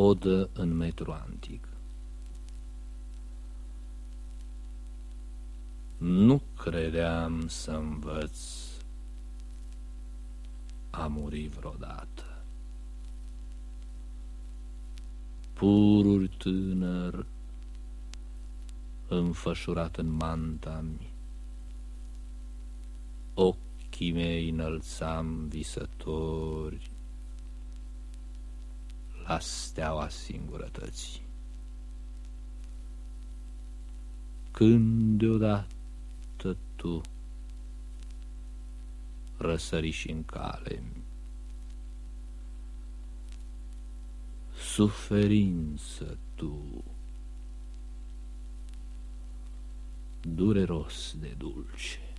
Odă în metru antic Nu credeam să învăț a muri vreodată. Pururi tânăr, înfășurat în manta-mi, ochii mei înălțam visători la steaua singurătății. Când deodată tu răsări și în cale. Suferință tu, dureros de dulce,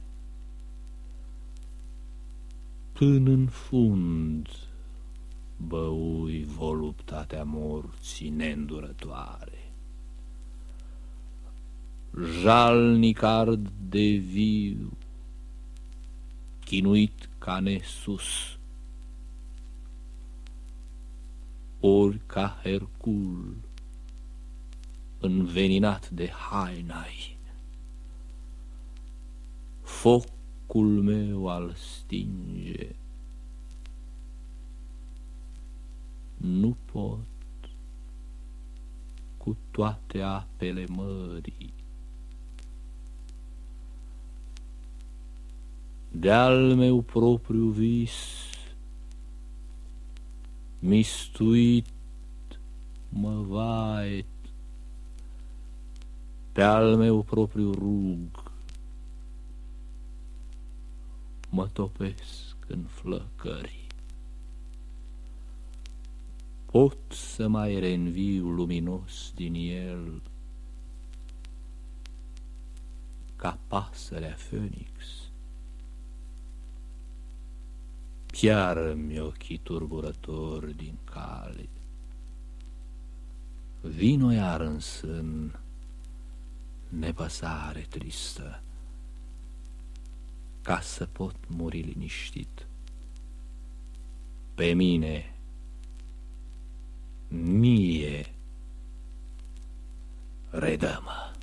până în fund băui voluptatea morții neîndurătoare jalnic ard de viu, chinuit ca nesus, ori ca Hercul, înveninat de hainai. Focul meu al stinge, nu pot cu toate apele mării de-al meu propriu vis, mistuit mă vaet, pe al meu propriu rug, mă topesc în flăcări. Pot să mai reînviu luminos din el, ca pasărea Phoenix. Chiar-mi ochii turburători din cale. Vino iar în sân, nepăsare tristă, ca să pot muri liniștit. Pe mine, mie redama.